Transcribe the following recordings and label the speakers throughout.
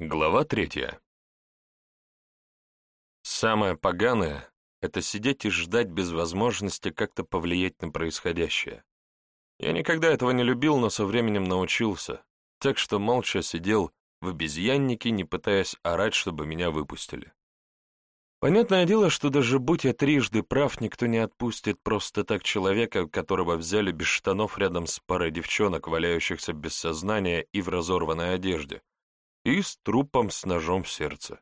Speaker 1: Глава третья. Самое поганое — это сидеть и ждать без возможности как-то повлиять на происходящее. Я никогда этого не любил, но со временем научился, так что молча сидел в обезьяннике, не пытаясь орать, чтобы меня выпустили. Понятное дело, что даже будь я трижды прав, никто не отпустит просто так человека, которого взяли без штанов рядом с парой девчонок, валяющихся без сознания и в разорванной одежде, и с трупом с ножом в сердце.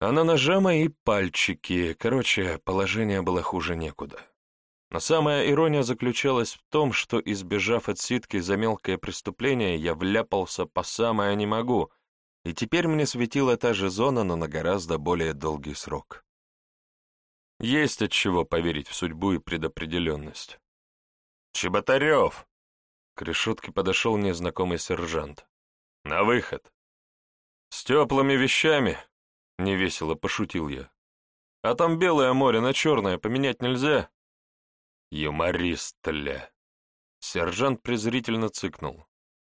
Speaker 1: А на ножа мои пальчики, короче, положение было хуже некуда. Но самая ирония заключалась в том, что, избежав отсидки за мелкое преступление, я вляпался по самое не могу, и теперь мне светила та же зона, но на гораздо более долгий срок. Есть от чего поверить в судьбу и предопределенность. «Чеботарев!» К решетке подошел незнакомый сержант. «На выход!» «С теплыми вещами?» — невесело пошутил я. «А там белое море на черное поменять нельзя?» «Юморист, ля!» Сержант презрительно цыкнул.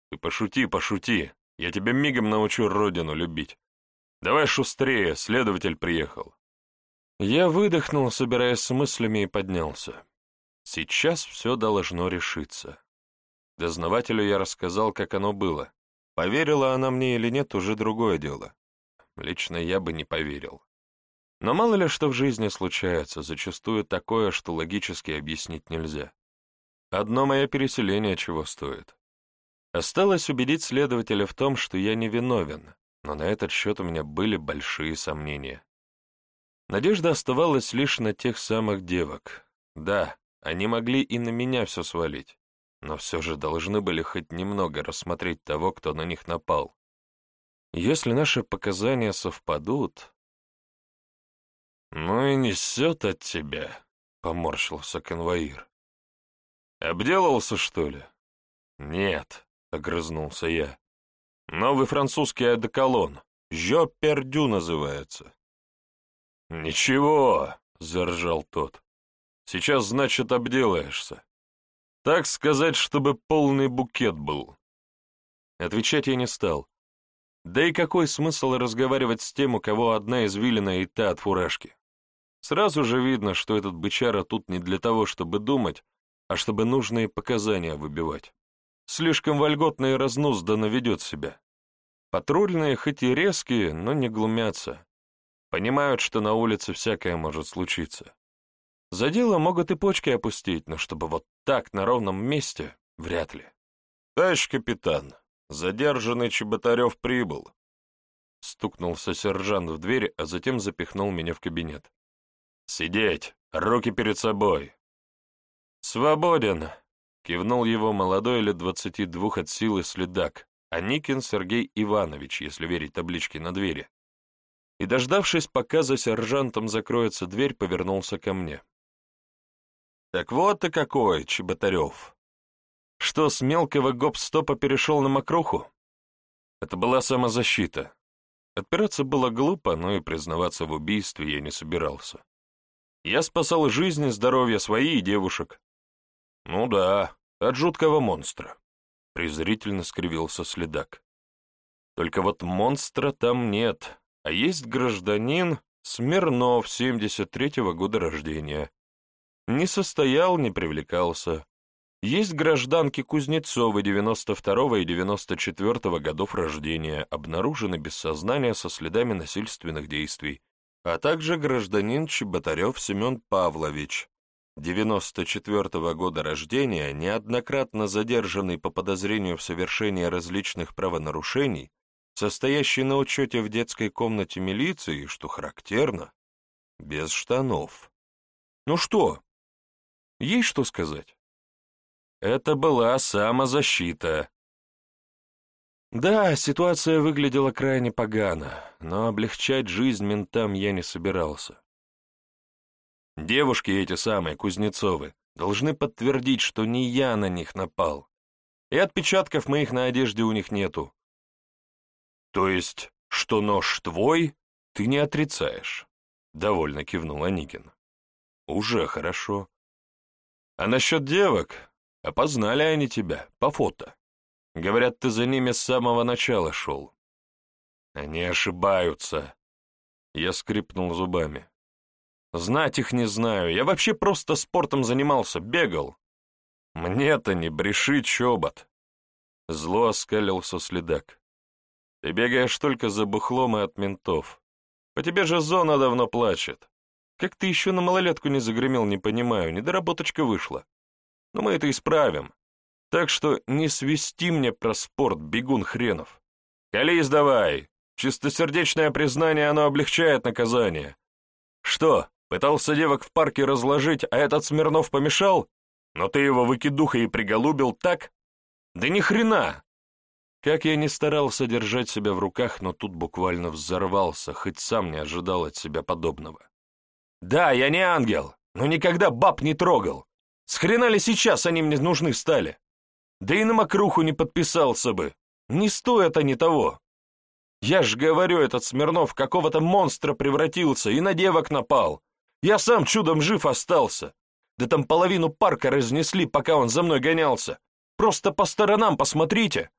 Speaker 1: «Ты пошути, пошути, я тебя мигом научу родину любить. Давай шустрее, следователь приехал». Я выдохнул, собираясь с мыслями, и поднялся. Сейчас все должно решиться. Дознавателю я рассказал, как оно было, Поверила она мне или нет, уже другое дело. Лично я бы не поверил. Но мало ли что в жизни случается, зачастую такое, что логически объяснить нельзя. Одно мое переселение чего стоит. Осталось убедить следователя в том, что я не виновен, но на этот счет у меня были большие сомнения. Надежда оставалась лишь на тех самых девок. Да, они могли и на меня все свалить но все же должны были хоть немного рассмотреть того, кто на них напал. Если наши показания совпадут... «Ну и несет от тебя», — поморщился конвоир. «Обделался, что ли?» «Нет», — огрызнулся я. «Новый французский одеколон. Жо пердю называется». «Ничего», — заржал тот. «Сейчас, значит, обделаешься. Так сказать, чтобы полный букет был. Отвечать я не стал. Да и какой смысл разговаривать с тем, у кого одна извилина и та от фуражки? Сразу же видно, что этот бычара тут не для того, чтобы думать, а чтобы нужные показания выбивать. Слишком вольготно и разнузданно ведет себя. Патрульные хоть и резкие, но не глумятся. Понимают, что на улице всякое может случиться. За дело могут и почки опустить, но чтобы вот так, на ровном месте, вряд ли. «Товарищ капитан, задержанный Чеботарев прибыл», — стукнулся сержант в дверь, а затем запихнул меня в кабинет. «Сидеть! Руки перед собой!» «Свободен!» — кивнул его молодой лет двадцати двух от силы следак, Аникин Сергей Иванович, если верить табличке на двери. И, дождавшись, пока за сержантом закроется дверь, повернулся ко мне. Так вот ты какой, Чеботарев. Что, с мелкого гоп-стопа перешел на мокруху? Это была самозащита. Отпираться было глупо, но и признаваться в убийстве я не собирался. Я спасал жизни, здоровье свои и девушек. Ну да, от жуткого монстра. Презрительно скривился следак. Только вот монстра там нет, а есть гражданин Смирнов, 73-го года рождения. Не состоял, не привлекался. Есть гражданки Кузнецовы 92 и 94 годов рождения, обнаружены без сознания со следами насильственных действий, а также гражданин Чеботарев Семен Павлович, 94 года рождения, неоднократно задержанный по подозрению в совершении различных правонарушений, состоящий на учете в детской комнате милиции, что характерно, без штанов. Ну что, есть что сказать? Это была самозащита. Да, ситуация выглядела крайне погано, но облегчать жизнь ментам я не собирался. Девушки эти самые, Кузнецовы, должны подтвердить, что не я на них напал. И отпечатков моих на одежде у них нету. То есть, что нож твой, ты не отрицаешь, — довольно кивнул Аникин. Уже хорошо. А насчет девок, опознали они тебя по фото. Говорят, ты за ними с самого начала шел. Они ошибаются. Я скрипнул зубами. Знать их не знаю, я вообще просто спортом занимался, бегал. Мне-то не бреши, чобот. Зло оскалился следак. Ты бегаешь только за бухлом и от ментов. По тебе же зона давно плачет. Как ты еще на малолетку не загремел, не понимаю, недоработочка вышла. Но мы это исправим. Так что не свисти мне про спорт, бегун хренов. Колись давай. Чистосердечное признание, оно облегчает наказание. Что, пытался девок в парке разложить, а этот Смирнов помешал? Но ты его выкидуха и приголубил так? Да ни хрена! Как я не старался держать себя в руках, но тут буквально взорвался, хоть сам не ожидал от себя подобного. Да, я не ангел, но никогда баб не трогал. С хрена ли сейчас они мне нужны стали? Да и на мокруху не подписался бы. Не стоят они того. Я ж говорю, этот Смирнов какого-то монстра превратился и на девок напал. Я сам чудом жив остался. Да там половину парка разнесли, пока он за мной гонялся. Просто по сторонам посмотрите.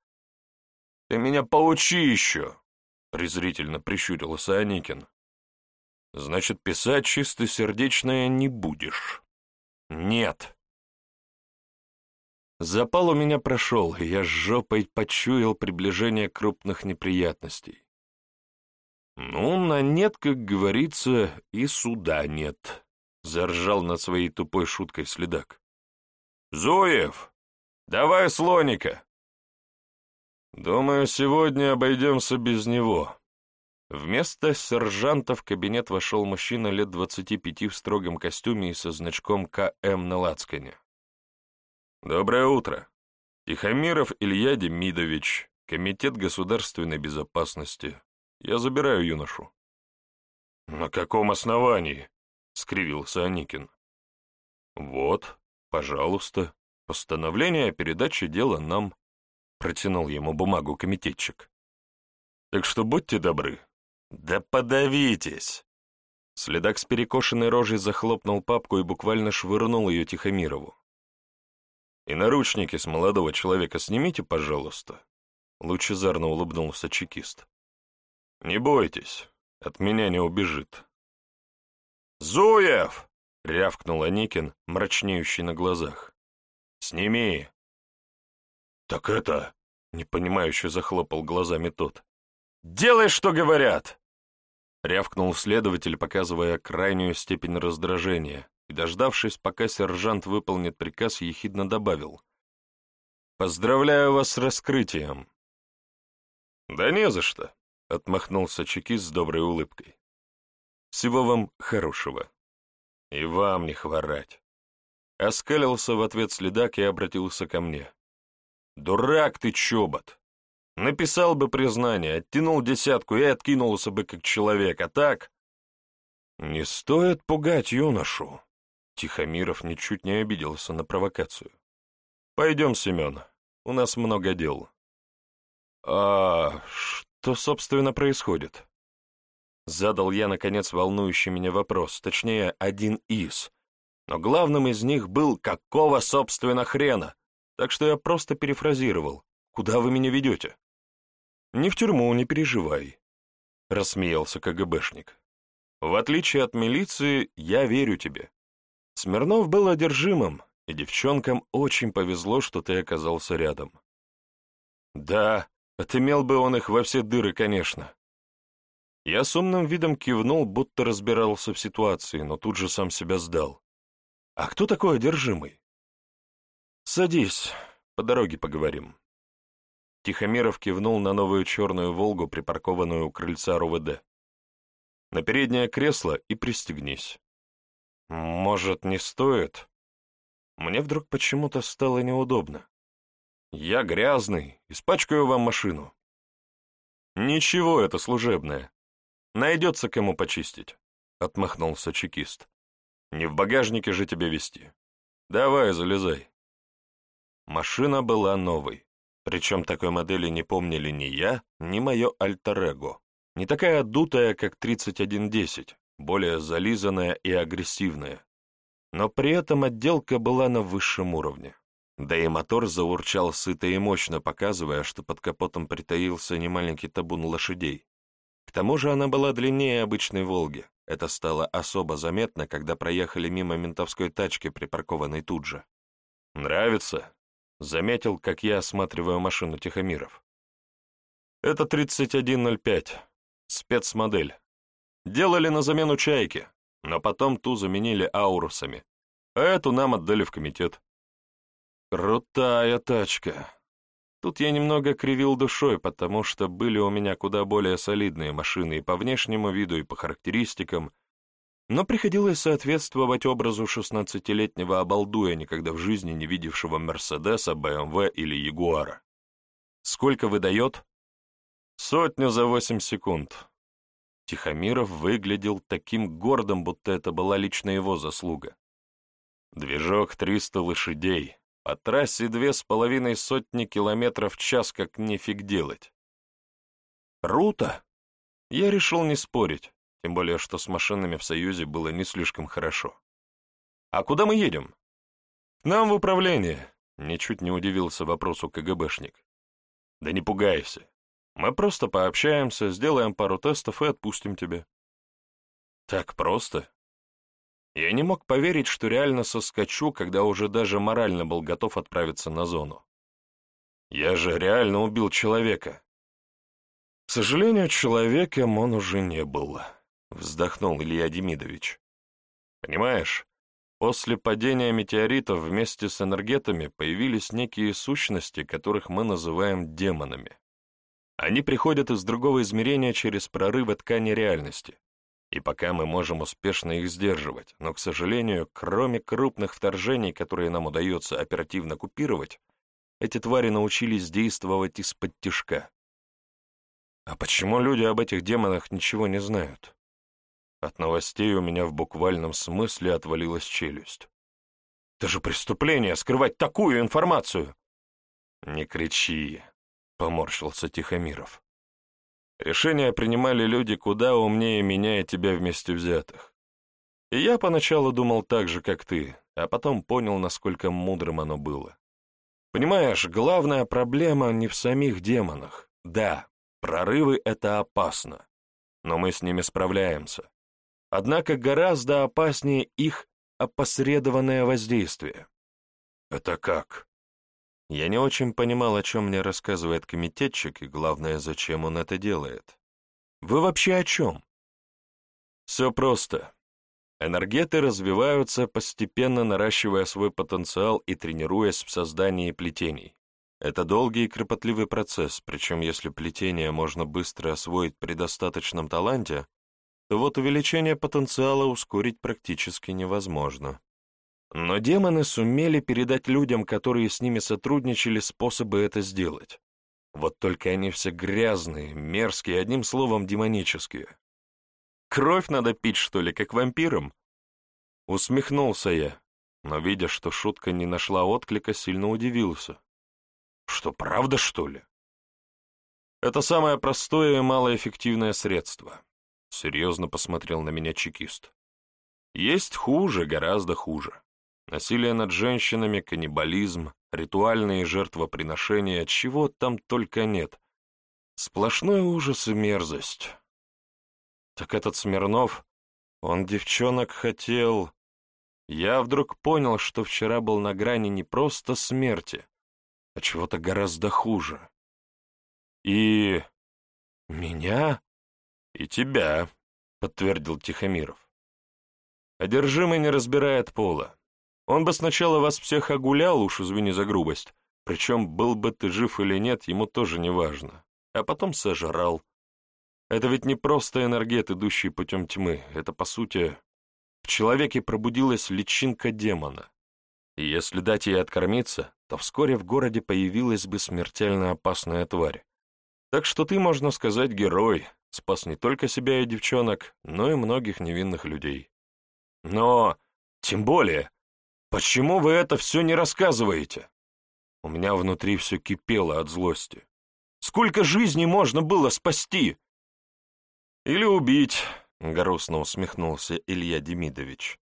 Speaker 1: Ты меня поучи еще, презрительно прищурился Аникин. Значит, писать чистосердечное не будешь. Нет. Запал у меня прошел, и я с жопой почуял приближение крупных неприятностей. Ну, на нет, как говорится, и суда нет, — заржал над своей тупой шуткой следак. Зуев, давай слоника. Думаю, сегодня обойдемся без него. Вместо сержанта в кабинет вошел мужчина лет двадцати пяти в строгом костюме и со значком КМ на лацкане. «Доброе утро. Тихомиров Илья Демидович, Комитет государственной безопасности. Я забираю юношу». «На каком основании?» — скривился Аникин. «Вот, пожалуйста, постановление о передаче дела нам», — протянул ему бумагу комитетчик. «Так что будьте добры, «Да подавитесь!» Следак с перекошенной рожей захлопнул папку и буквально швырнул ее Тихомирову. «И наручники с молодого человека снимите, пожалуйста», — лучезарно улыбнулся чекист. «Не бойтесь, от меня не убежит». «Зуев!» — рявкнул Аникин, мрачнеющий на глазах. «Сними!» «Так это...» — непонимающе захлопал глазами тот. «Делай, что говорят!» Рявкнул следователь, показывая крайнюю степень раздражения, и, дождавшись, пока сержант выполнит приказ, ехидно добавил. «Поздравляю вас с раскрытием!» «Да не за что!» — отмахнулся чекист с доброй улыбкой. «Всего вам хорошего. И вам не хворать!» Оскалился в ответ следак и обратился ко мне. «Дурак ты, чобот! Написал бы признание, оттянул десятку и откинулся бы как человек, а так... Не стоит пугать юношу. Тихомиров ничуть не обиделся на провокацию. Пойдем, Семен, у нас много дел. А что, собственно, происходит? Задал я, наконец, волнующий меня вопрос, точнее, один из. Но главным из них был «какого, собственно, хрена?» Так что я просто перефразировал. «Куда вы меня ведете?» «Не в тюрьму, не переживай», — рассмеялся КГБшник. «В отличие от милиции, я верю тебе. Смирнов был одержимым, и девчонкам очень повезло, что ты оказался рядом». «Да, отымел бы он их во все дыры, конечно». Я с умным видом кивнул, будто разбирался в ситуации, но тут же сам себя сдал. «А кто такой одержимый?» «Садись, по дороге поговорим». Тихомиров кивнул на новую черную «Волгу», припаркованную у крыльца РУВД. «На переднее кресло и пристегнись». «Может, не стоит?» Мне вдруг почему-то стало неудобно. «Я грязный, испачкаю вам машину». «Ничего, это служебное. Найдется кому почистить», — отмахнулся чекист. «Не в багажнике же тебе везти. Давай, залезай». Машина была новой. Причем такой модели не помнили ни я, ни мое альтер-эго. Не такая дутая, как 3110, более зализанная и агрессивная. Но при этом отделка была на высшем уровне. Да и мотор заурчал сыто и мощно, показывая, что под капотом притаился немаленький табун лошадей. тому же она была длиннее обычной «Волги». Это стало особо заметно, когда проехали мимо ментовской тачки, припаркованной тут же. «Нравится?» — заметил, как я осматриваю машину Тихомиров. «Это 3105, спецмодель. Делали на замену «Чайки», но потом ту заменили «Аурусами», а эту нам отдали в комитет». «Крутая тачка», Тут я немного кривил душой, потому что были у меня куда более солидные машины и по внешнему виду, и по характеристикам, но приходилось соответствовать образу шестнадцатилетнего обалдуя, никогда в жизни не видевшего Мерседеса, БМВ или Ягуара. Сколько выдает? Сотню за восемь секунд. Тихомиров выглядел таким гордым, будто это была лично его заслуга. Движок триста лошадей, по трассе две с половиной сотни километров в час как нефиг делать. Круто! Я решил не спорить, тем более, что с машинами в Союзе было не слишком хорошо. А куда мы едем? К нам в управление, ничуть не удивился вопросу КГБшник. Да не пугайся. Мы просто пообщаемся, сделаем пару тестов и отпустим тебя. Так просто? Я не мог поверить, что реально соскочу, когда уже даже морально был готов отправиться на зону. Я же реально убил человека. К сожалению, человеком он уже не был, вздохнул Илья Демидович. Понимаешь, после падения метеоритов вместе с энергетами появились некие сущности, которых мы называем демонами. Они приходят из другого измерения через прорывы ткани реальности и пока мы можем успешно их сдерживать, но, к сожалению, кроме крупных вторжений, которые нам удается оперативно купировать, эти твари научились действовать из-под тишка. А почему люди об этих демонах ничего не знают? От новостей у меня в буквальном смысле отвалилась челюсть. Это же преступление скрывать такую информацию! Не кричи, — поморщился Тихомиров. Решения принимали люди куда умнее меня и тебя вместе взятых. И я поначалу думал так же, как ты, а потом понял, насколько мудрым оно было. Понимаешь, главная проблема не в самих демонах. Да, прорывы — это опасно, но мы с ними справляемся. Однако гораздо опаснее их опосредованное воздействие. Это как? Я не очень понимал, о чем мне рассказывает комитетчик, и главное, зачем он это делает. Вы вообще о чем? Все просто. Энергеты развиваются, постепенно наращивая свой потенциал и тренируясь в создании плетений. Это долгий и кропотливый процесс, причем если плетение можно быстро освоить при достаточном таланте, вот увеличение потенциала ускорить практически невозможно. Но демоны сумели передать людям, которые с ними сотрудничали, способы это сделать. Вот только они все грязные, мерзкие, одним словом, демонические. Кровь надо пить, что ли, как вампирам? Усмехнулся я, но, видя, что шутка не нашла отклика, сильно удивился. Что, правда, что ли? Это самое простое и малоэффективное средство. Серьезно посмотрел на меня чекист. Есть хуже, гораздо хуже. Насилие над женщинами, каннибализм, ритуальные жертвоприношения, чего там только нет. Сплошной ужас и мерзость. Так этот Смирнов, он девчонок хотел... Я вдруг понял, что вчера был на грани не просто смерти, а чего-то гораздо хуже. И... меня? И тебя, подтвердил Тихомиров. Одержимый не разбирает пола. Он бы сначала вас всех огулял, уж извини за грубость, причем был бы ты жив или нет, ему тоже не важно, а потом сожрал. Это ведь не просто энергет, идущий путем тьмы, это, по сути, в человеке пробудилась личинка демона. И если дать ей откормиться, то вскоре в городе появилась бы смертельно опасная тварь. Так что ты, можно сказать, герой, спас не только себя и девчонок, но и многих невинных людей. Но, тем более, Почему вы это все не рассказываете? У меня внутри все кипело от злости. Сколько жизней можно было спасти? Или убить, грустно усмехнулся Илья Демидович.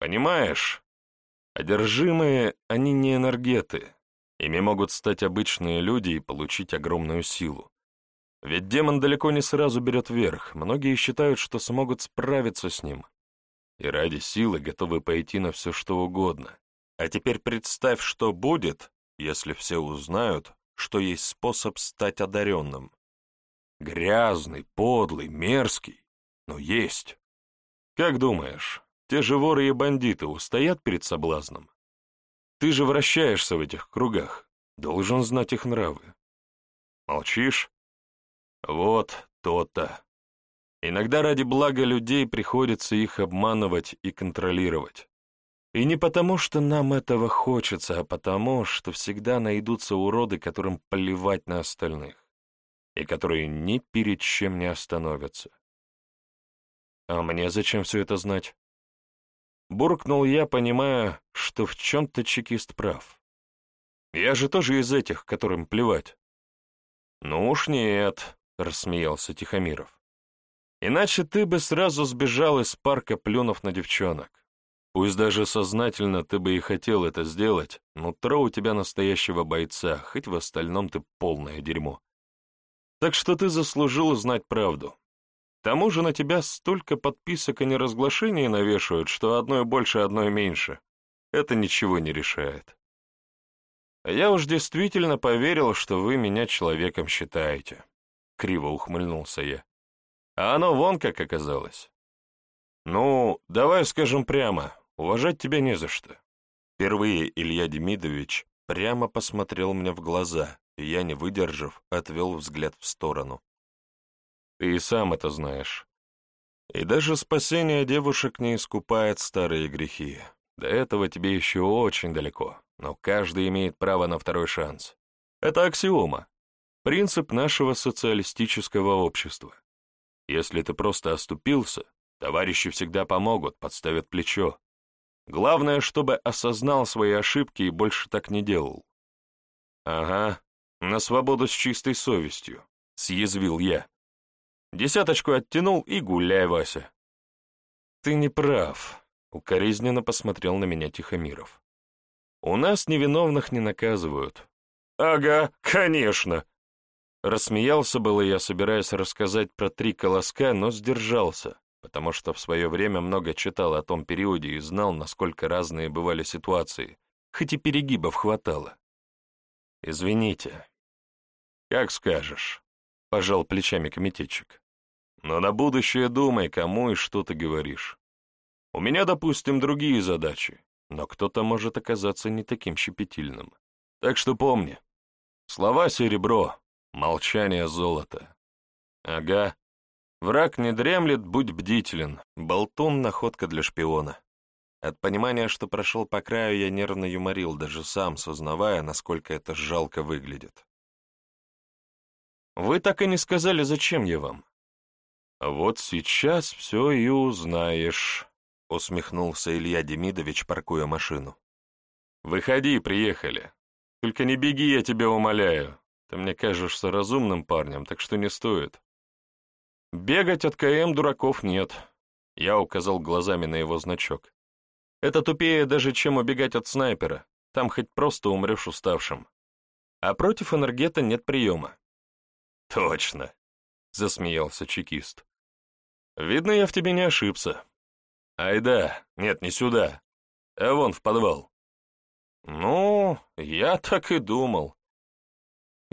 Speaker 1: Понимаешь, одержимые, они не энергеты. Ими могут стать обычные люди и получить огромную силу. Ведь демон далеко не сразу берет верх, многие считают, что смогут справиться с ним. И ради силы готовы пойти на все что угодно. А теперь представь, что будет, если все узнают, что есть способ стать одаренным. Грязный, подлый, мерзкий, но есть. Как думаешь, те же воры и бандиты устоят перед соблазном? Ты же вращаешься в этих кругах, должен знать их нравы. Молчишь? Вот то-то. Иногда ради блага людей приходится их обманывать и контролировать. И не потому, что нам этого хочется, а потому, что всегда найдутся уроды, которым плевать на остальных, и которые ни перед чем не остановятся. А мне зачем все это знать? Буркнул я, понимая, что в чем-то чекист прав. Я же тоже из этих, которым плевать. Ну уж нет, — рассмеялся Тихомиров. «Иначе ты бы сразу сбежал из парка, плюнув на девчонок. Пусть даже сознательно ты бы и хотел это сделать, но тро у тебя настоящего бойца, хоть в остальном ты полное дерьмо. Так что ты заслужил знать правду. К тому же на тебя столько подписок и неразглашений навешивают, что одной больше, одной меньше. Это ничего не решает. А я уж действительно поверил, что вы меня человеком считаете. — криво ухмыльнулся я. «А оно вон как оказалось». «Ну, давай скажем прямо, уважать тебя не за что». Впервые Илья Демидович прямо посмотрел мне в глаза, и я, не выдержав, отвел взгляд в сторону. «Ты и сам это знаешь. И даже спасение девушек не искупает старые грехи. До этого тебе еще очень далеко, но каждый имеет право на второй шанс. Это аксиома. Принцип нашего социалистического общества. Если ты просто оступился, товарищи всегда помогут, подставят плечо. Главное, чтобы осознал свои ошибки и больше так не делал. Ага, на свободу с чистой совестью, съязвил я. Десяточку оттянул и гуляй, Вася. Ты не прав, укоризненно посмотрел на меня Тихомиров. У нас невиновных не наказывают. Ага, конечно, Рассмеялся было я, собираясь рассказать про три колоска, но сдержался, потому что в свое время много читал о том периоде и знал, насколько разные бывали ситуации, хоть и перегибов хватало. «Извините». «Как скажешь», — пожал плечами комитетчик. «Но на будущее думай, кому и что ты говоришь. У меня, допустим, другие задачи, но кто-то может оказаться не таким щепетильным. Так что помни, слова — серебро, Молчание золота. Ага. Враг не дремлет, будь бдителен. Болтун — находка для шпиона. От понимания, что прошел по краю, я нервно юморил, даже сам сознавая, насколько это жалко выглядит. «Вы так и не сказали, зачем я вам?» «Вот сейчас все и узнаешь», — усмехнулся Илья Демидович, паркуя машину. «Выходи, приехали. Только не беги, я тебя умоляю. Ты мне кажешься разумным парнем, так что не стоит. Бегать от КМ дураков нет. Я указал глазами на его значок. Это тупее даже, чем убегать от снайпера. Там хоть просто умрешь уставшим. А против энергета нет приема. Точно, засмеялся чекист. Видно, я в тебе не ошибся. Ай да, нет, не сюда, а вон в подвал. Ну, я так и думал.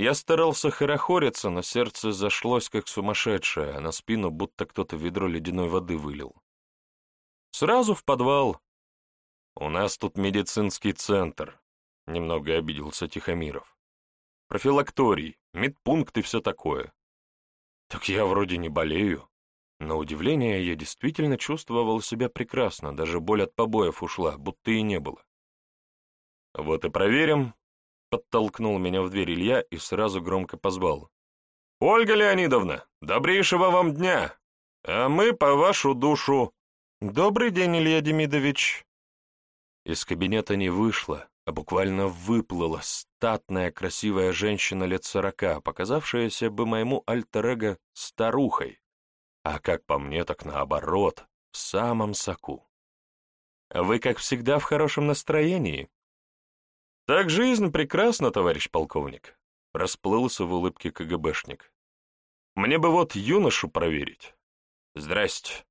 Speaker 1: Я старался хорохориться, но сердце зашлось как сумасшедшее, а на спину будто кто-то ведро ледяной воды вылил. Сразу в подвал. У нас тут медицинский центр, немного обиделся Тихомиров. Профилакторий, медпункт и все такое. Так я вроде не болею. На удивление, я действительно чувствовал себя прекрасно, даже боль от побоев ушла, будто и не было. Вот и проверим, Подтолкнул меня в дверь Илья и сразу громко позвал. «Ольга Леонидовна, добрейшего вам дня! А мы по вашу душу!» «Добрый день, Илья Демидович!» Из кабинета не вышла, а буквально выплыла статная красивая женщина лет сорока, показавшаяся бы моему альтер старухой, а как по мне, так наоборот, в самом соку. «Вы, как всегда, в хорошем настроении?» «Так жизнь прекрасна, товарищ полковник», — расплылся в улыбке КГБшник. Мне бы вот юношу проверить. Здрасте.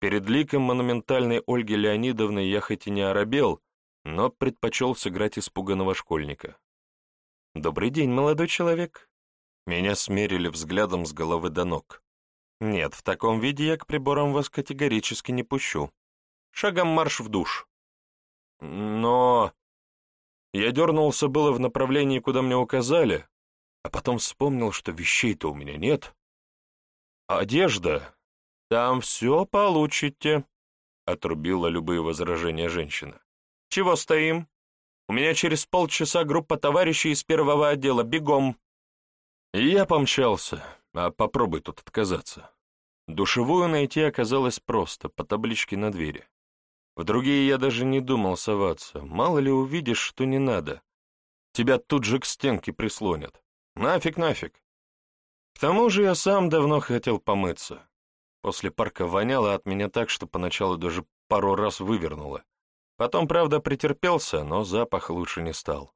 Speaker 1: Перед ликом монументальной Ольги Леонидовны я хоть и не оробел, но предпочел сыграть испуганного школьника. «Добрый день, молодой человек». Меня смерили взглядом с головы до ног. «Нет, в таком виде я к приборам вас категорически не пущу. Шагом марш в душ». «Но...» Я дернулся было в направлении, куда мне указали, а потом вспомнил, что вещей-то у меня нет. «Одежда? Там все получите», — отрубила любые возражения женщина. «Чего стоим? У меня через полчаса группа товарищей из первого отдела. Бегом!» И я помчался, а попробуй тут отказаться. Душевую найти оказалось просто, по табличке на двери. В другие я даже не думал соваться. Мало ли увидишь, что не надо. Тебя тут же к стенке прислонят. Нафиг, нафиг. К тому же я сам давно хотел помыться. После парка воняло от меня так, что поначалу даже пару раз вывернуло. Потом, правда, претерпелся, но запах лучше не стал.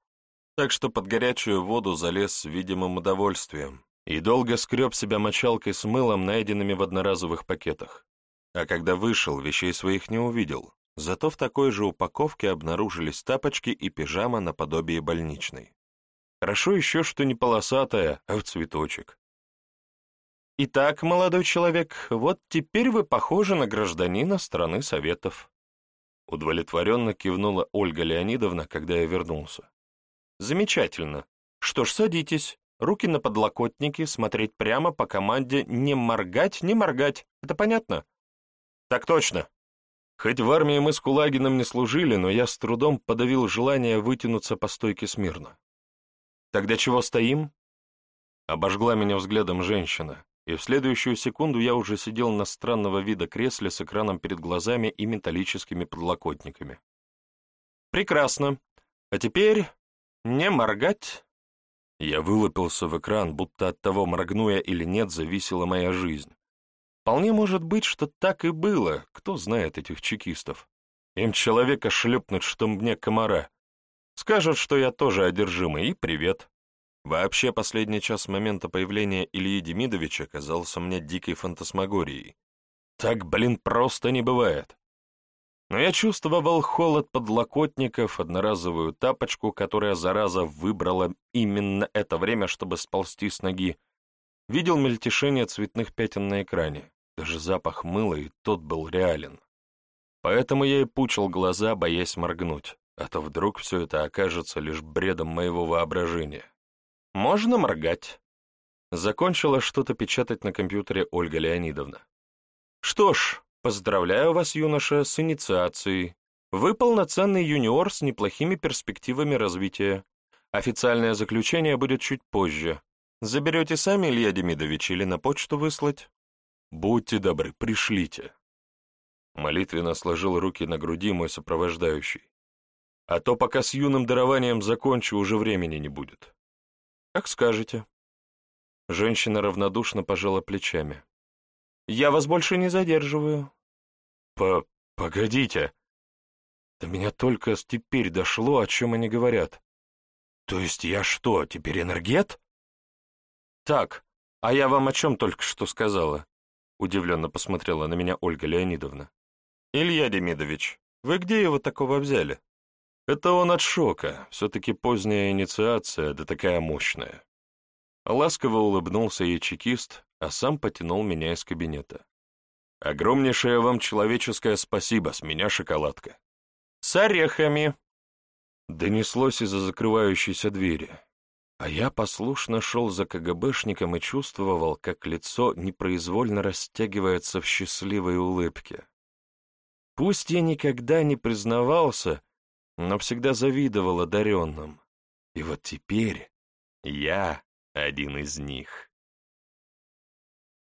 Speaker 1: Так что под горячую воду залез с видимым удовольствием и долго скреб себя мочалкой с мылом, найденными в одноразовых пакетах. А когда вышел, вещей своих не увидел. Зато в такой же упаковке обнаружились тапочки и пижама наподобие больничной. Хорошо еще, что не полосатая, а в цветочек. «Итак, молодой человек, вот теперь вы похожи на гражданина страны Советов», Удовлетворенно кивнула Ольга Леонидовна, когда я вернулся. «Замечательно. Что ж, садитесь. Руки на подлокотники, смотреть прямо по команде «не моргать, не моргать». Это понятно?» «Так точно», Хоть в армии мы с Кулагином не служили, но я с трудом подавил желание вытянуться по стойке смирно. «Тогда чего стоим?» Обожгла меня взглядом женщина, и в следующую секунду я уже сидел на странного вида кресле с экраном перед глазами и металлическими подлокотниками. «Прекрасно. А теперь не моргать». Я вылупился в экран, будто от того, моргну я или нет, зависела моя жизнь. Вполне может быть, что так и было, кто знает этих чекистов. Им человека шлепнуть, что мне комара. Скажут, что я тоже одержимый, и привет. Вообще, последний час момента появления Ильи Демидовича казался мне дикой фантасмагорией. Так, блин, просто не бывает. Но я чувствовал холод подлокотников, одноразовую тапочку, которая, зараза, выбрала именно это время, чтобы сползти с ноги, видел мельтешение цветных пятен на экране, даже запах мыла, и тот был реален. Поэтому я и пучил глаза, боясь моргнуть, а то вдруг все это окажется лишь бредом моего воображения. Можно моргать. Закончила что-то печатать на компьютере Ольга Леонидовна. Что ж, поздравляю вас, юноша, с инициацией. Вы полноценный юниор с неплохими перспективами развития. Официальное заключение будет чуть позже. Заберете сами, Илья Демидович, или на почту выслать? Будьте добры, пришлите. Молитвенно сложил руки на груди мой сопровождающий. А то пока с юным дарованием закончу, уже времени не будет. «Как скажете». Женщина равнодушно пожала плечами. «Я вас больше не задерживаю». «По... погодите. До меня только теперь дошло, о чем они говорят. То есть я что, теперь энергет?» «Так, а я вам о чем только что сказала?» Удивленно посмотрела на меня Ольга Леонидовна. «Илья Демидович, вы где его такого взяли?» Это он от шока, все-таки поздняя инициация, да такая мощная. Ласково улыбнулся ей чекист, а сам потянул меня из кабинета. «Огромнейшее вам человеческое спасибо, с меня шоколадка». «С орехами!» Донеслось из-за закрывающейся двери, а я послушно шел за КГБшником и чувствовал, как лицо непроизвольно растягивается в счастливой улыбке. Пусть я никогда не признавался, но всегда завидовал одаренным. И вот теперь я один из них.